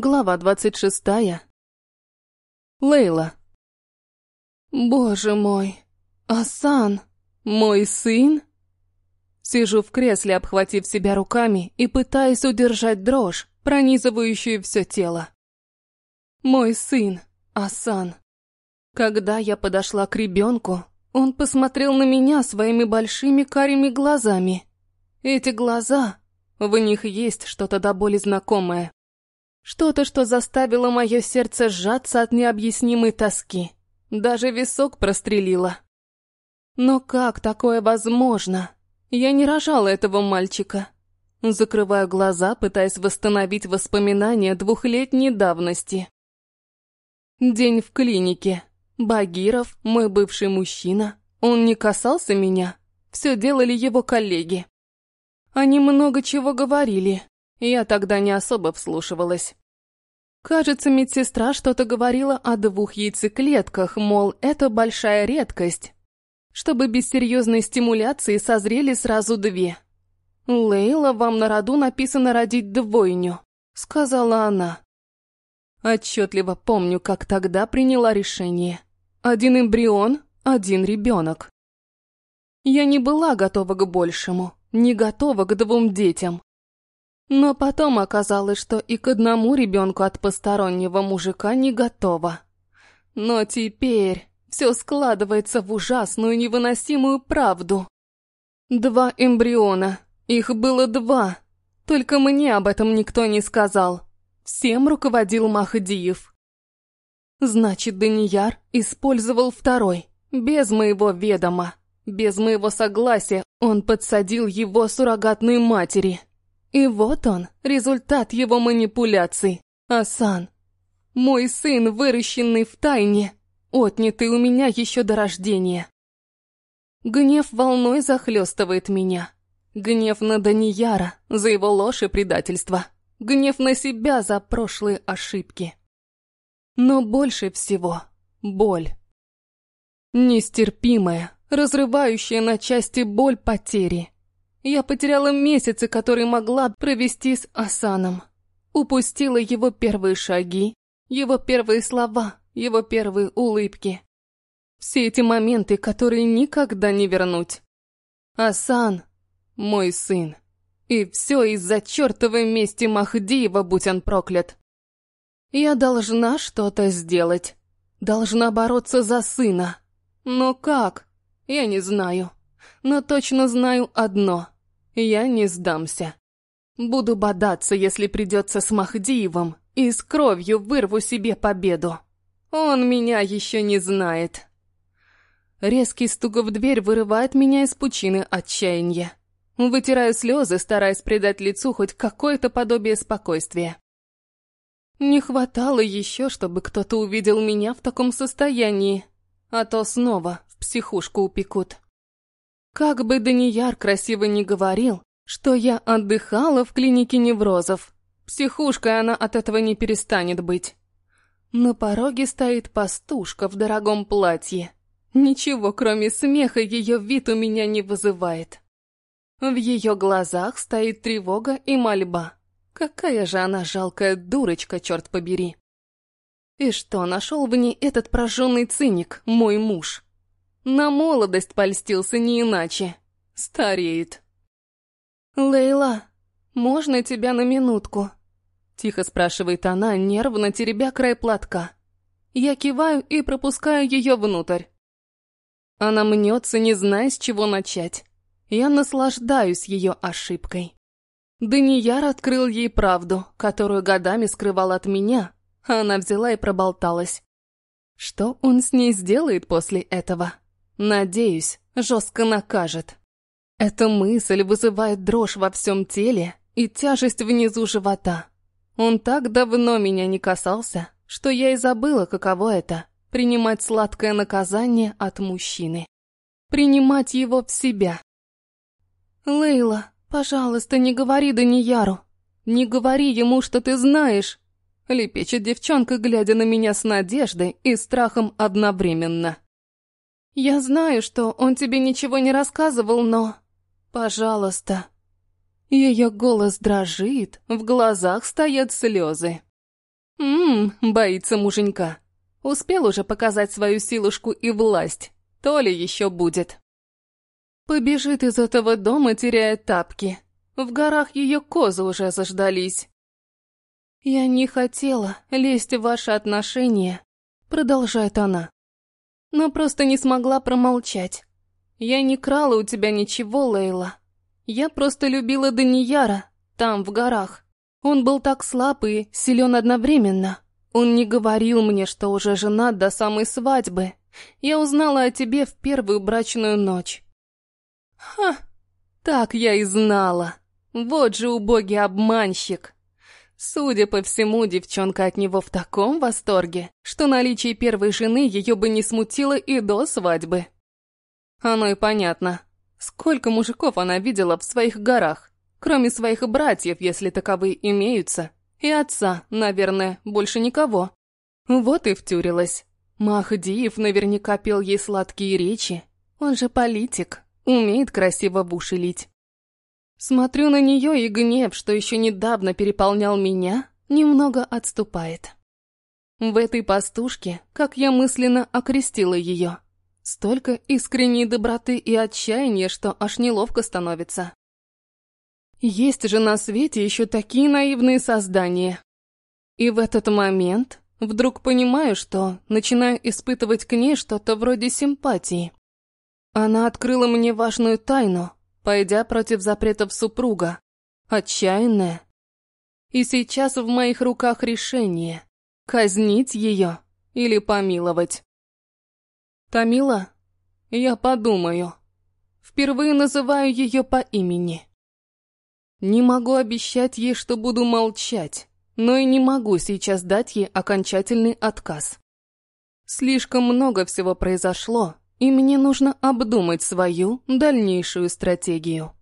Глава двадцать шестая. Лейла. Боже мой, Асан, мой сын? Сижу в кресле, обхватив себя руками и пытаясь удержать дрожь, пронизывающую все тело. Мой сын, Асан. Когда я подошла к ребенку, он посмотрел на меня своими большими карими глазами. Эти глаза, в них есть что-то до боли знакомое. Что-то, что заставило мое сердце сжаться от необъяснимой тоски. Даже висок прострелило. Но как такое возможно? Я не рожала этого мальчика. Закрываю глаза, пытаясь восстановить воспоминания двухлетней давности. День в клинике. Багиров, мой бывший мужчина, он не касался меня. Все делали его коллеги. Они много чего говорили, я тогда не особо вслушивалась. Кажется, медсестра что-то говорила о двух яйцеклетках, мол, это большая редкость. Чтобы без серьезной стимуляции созрели сразу две. «Лейла, вам на роду написано родить двойню», — сказала она. Отчетливо помню, как тогда приняла решение. Один эмбрион, один ребенок. Я не была готова к большему, не готова к двум детям. Но потом оказалось, что и к одному ребенку от постороннего мужика не готова. Но теперь все складывается в ужасную невыносимую правду. Два эмбриона. Их было два. Только мне об этом никто не сказал. Всем руководил Махдиев. Значит, Данияр использовал второй, без моего ведома. Без моего согласия он подсадил его суррогатной матери. И вот он, результат его манипуляций. Асан. Мой сын, выращенный в тайне, отнятый у меня еще до рождения. Гнев волной захлестывает меня. Гнев на Данияра за его ложь и предательство. Гнев на себя за прошлые ошибки. Но больше всего боль. Нестерпимая, разрывающая на части боль потери. Я потеряла месяцы, которые могла провести с Асаном. Упустила его первые шаги, его первые слова, его первые улыбки. Все эти моменты, которые никогда не вернуть. Асан — мой сын. И все из-за чертовой мести Махдиева, будь он проклят. Я должна что-то сделать. Должна бороться за сына. Но как? Я не знаю. Но точно знаю одно. Я не сдамся. Буду бодаться, если придется с Махдиевым, и с кровью вырву себе победу. Он меня еще не знает. Резкий стук в дверь вырывает меня из пучины отчаяния. Вытираю слезы, стараясь придать лицу хоть какое-то подобие спокойствия. Не хватало еще, чтобы кто-то увидел меня в таком состоянии, а то снова в психушку упекут. Как бы Данияр красиво не говорил, что я отдыхала в клинике неврозов, психушкой она от этого не перестанет быть. На пороге стоит пастушка в дорогом платье. Ничего, кроме смеха, ее вид у меня не вызывает. В ее глазах стоит тревога и мольба. Какая же она жалкая дурочка, черт побери. И что нашел в ней этот прожженный циник, мой муж? На молодость польстился не иначе. Стареет. «Лейла, можно тебя на минутку?» Тихо спрашивает она, нервно теребя край платка. Я киваю и пропускаю ее внутрь. Она мнется, не зная, с чего начать. Я наслаждаюсь ее ошибкой. Данияр открыл ей правду, которую годами скрывал от меня, а она взяла и проболталась. Что он с ней сделает после этого? Надеюсь, жестко накажет. Эта мысль вызывает дрожь во всем теле и тяжесть внизу живота. Он так давно меня не касался, что я и забыла, каково это — принимать сладкое наказание от мужчины. Принимать его в себя. «Лейла, пожалуйста, не говори Данияру. Не говори ему, что ты знаешь», — лепечет девчонка, глядя на меня с надеждой и страхом одновременно. «Я знаю, что он тебе ничего не рассказывал, но... Пожалуйста». Ее голос дрожит, в глазах стоят слезы. Ммм, боится муженька. Успел уже показать свою силушку и власть. То ли еще будет. Побежит из этого дома, теряя тапки. В горах ее козы уже заждались. «Я не хотела лезть в ваши отношения», — продолжает она. «Но просто не смогла промолчать. Я не крала у тебя ничего, Лейла. Я просто любила Данияра, там, в горах. Он был так слаб и силен одновременно. Он не говорил мне, что уже женат до самой свадьбы. Я узнала о тебе в первую брачную ночь. Ха, так я и знала. Вот же убогий обманщик. Судя по всему, девчонка от него в таком восторге, что наличие первой жены ее бы не смутило и до свадьбы. Оно и понятно. Сколько мужиков она видела в своих горах, кроме своих братьев, если таковые имеются, и отца, наверное, больше никого. Вот и втюрилась. Махдиев наверняка пел ей сладкие речи. Он же политик, умеет красиво в уши лить. Смотрю на нее, и гнев, что еще недавно переполнял меня, немного отступает. В этой пастушке, как я мысленно окрестила ее, столько искренней доброты и отчаяния, что аж неловко становится. Есть же на свете еще такие наивные создания. И в этот момент вдруг понимаю, что начинаю испытывать к ней что-то вроде симпатии. Она открыла мне важную тайну, пойдя против запретов супруга. Отчаянная. И сейчас в моих руках решение – казнить ее или помиловать. Тамила, я подумаю. Впервые называю ее по имени. Не могу обещать ей, что буду молчать, но и не могу сейчас дать ей окончательный отказ. Слишком много всего произошло, и мне нужно обдумать свою дальнейшую стратегию.